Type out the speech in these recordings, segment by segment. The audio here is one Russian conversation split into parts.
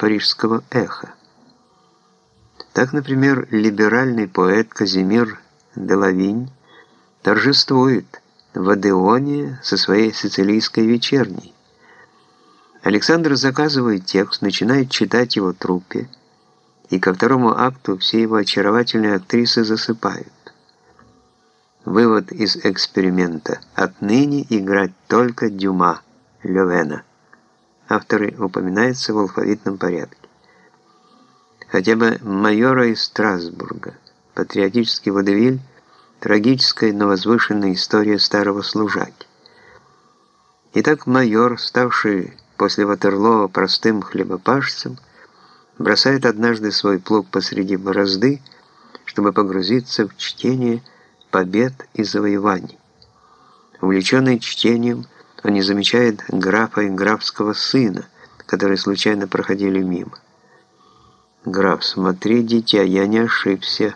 парижского эха. Так, например, либеральный поэт Казимир Делавинь торжествует в Адеоне со своей сицилийской вечерней. Александр заказывает текст, начинает читать его труппе, и ко второму акту все его очаровательные актрисы засыпают. Вывод из эксперимента. Отныне играть только Дюма, Левена. Авторы упоминаются в алфавитном порядке. Хотя бы майора из Страсбурга, патриотический водевиль, трагическая, но возвышенная история старого служаки. Итак, майор, ставший после Ватерлоо простым хлебопашцем, бросает однажды свой плуг посреди борозды, чтобы погрузиться в чтение побед и завоеваний. Увлеченный чтением, он не замечает графа и графского сына, которые случайно проходили мимо. «Граф, смотри, дитя, я не ошибся.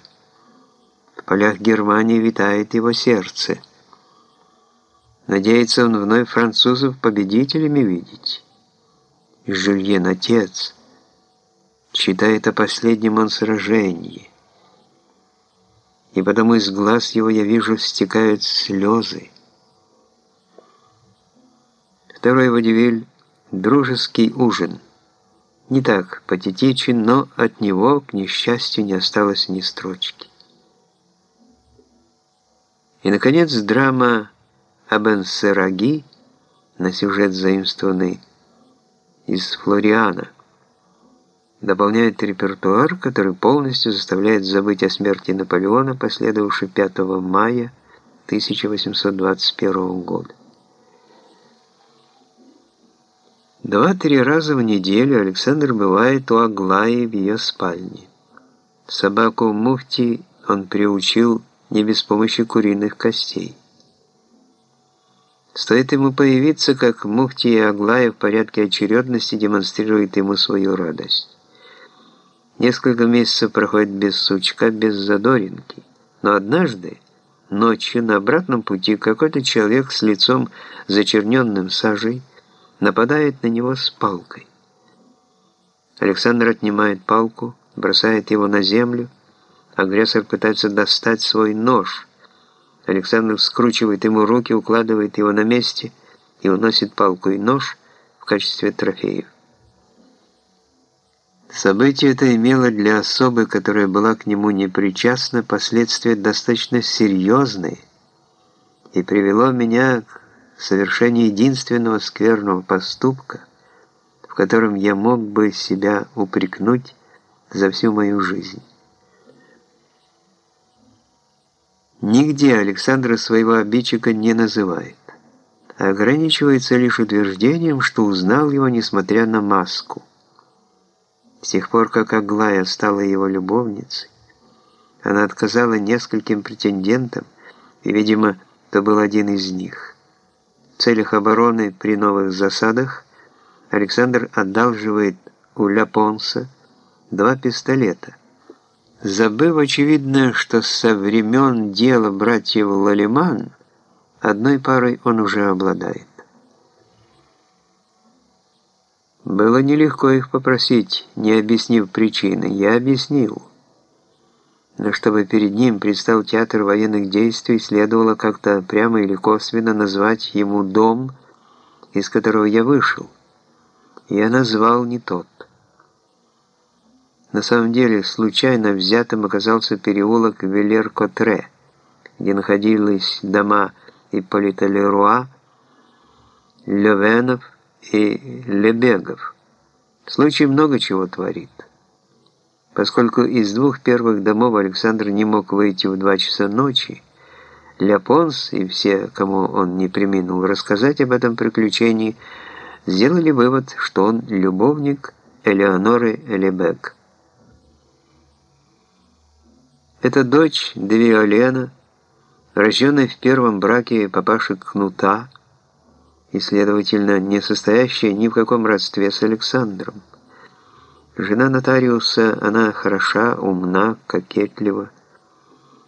В полях Германии витает его сердце. Надеется он вновь французов победителями видеть. Жюльен, отец, читает о последнем он сражении. И потому из глаз его я вижу стекают слезы. Второй водевиль – дружеский ужин. Не так патетичен, но от него, к несчастью, не осталось ни строчки. И, наконец, драма Абенсераги на сюжет заимствованный из Флориана дополняет репертуар, который полностью заставляет забыть о смерти Наполеона, последовавшей 5 мая 1821 года. Два-три раза в неделю Александр бывает у Аглаи в ее спальне. Собаку Муфти он приучил не без помощи куриных костей. Стоит ему появиться, как Муфти и Аглая в порядке очередности демонстрируют ему свою радость. Несколько месяцев проходит без сучка, без задоринки. Но однажды, ночью, на обратном пути, какой-то человек с лицом зачерненным сажей нападает на него с палкой. Александр отнимает палку, бросает его на землю. Агрессор пытается достать свой нож. Александр скручивает ему руки, укладывает его на месте и уносит палку и нож в качестве трофеев. Событие это имело для особы, которая была к нему непричастна, последствия достаточно серьезные и привело меня к совершение единственного скверного поступка, в котором я мог бы себя упрекнуть за всю мою жизнь. Нигде Александра своего обидчика не называет, а ограничивается лишь утверждением, что узнал его, несмотря на маску. С тех пор, как Аглая стала его любовницей, она отказала нескольким претендентам, и, видимо, это был один из них. Целях обороны при новых засадах Александр одалживает у Ляпонса два пистолета. Забыв, очевидно, что со времен дела братьев Лалиман одной парой он уже обладает. Было нелегко их попросить, не объяснив причины. Я объяснил. Но чтобы перед ним предстал театр военных действий, следовало как-то прямо или косвенно назвать ему дом, из которого я вышел. Я назвал не тот. На самом деле, случайно взятым оказался переулок Велер-Котре, где находились дома Ипполита Леруа, Левенов и Лебегов. Случай много чего творит. Поскольку из двух первых домов Александр не мог выйти в два часа ночи, Ляпонс и все, кому он не приминул рассказать об этом приключении, сделали вывод, что он любовник Элеоноры Элебек. Это дочь Девиолена, рожденная в первом браке папаши Кнута и, следовательно, не состоящая ни в каком родстве с Александром. Жена нотариуса, она хороша, умна, кокетлива.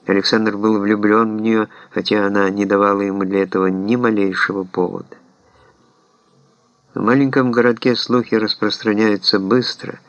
Александр был влюблен в нее, хотя она не давала ему для этого ни малейшего повода. В маленьком городке слухи распространяются быстро –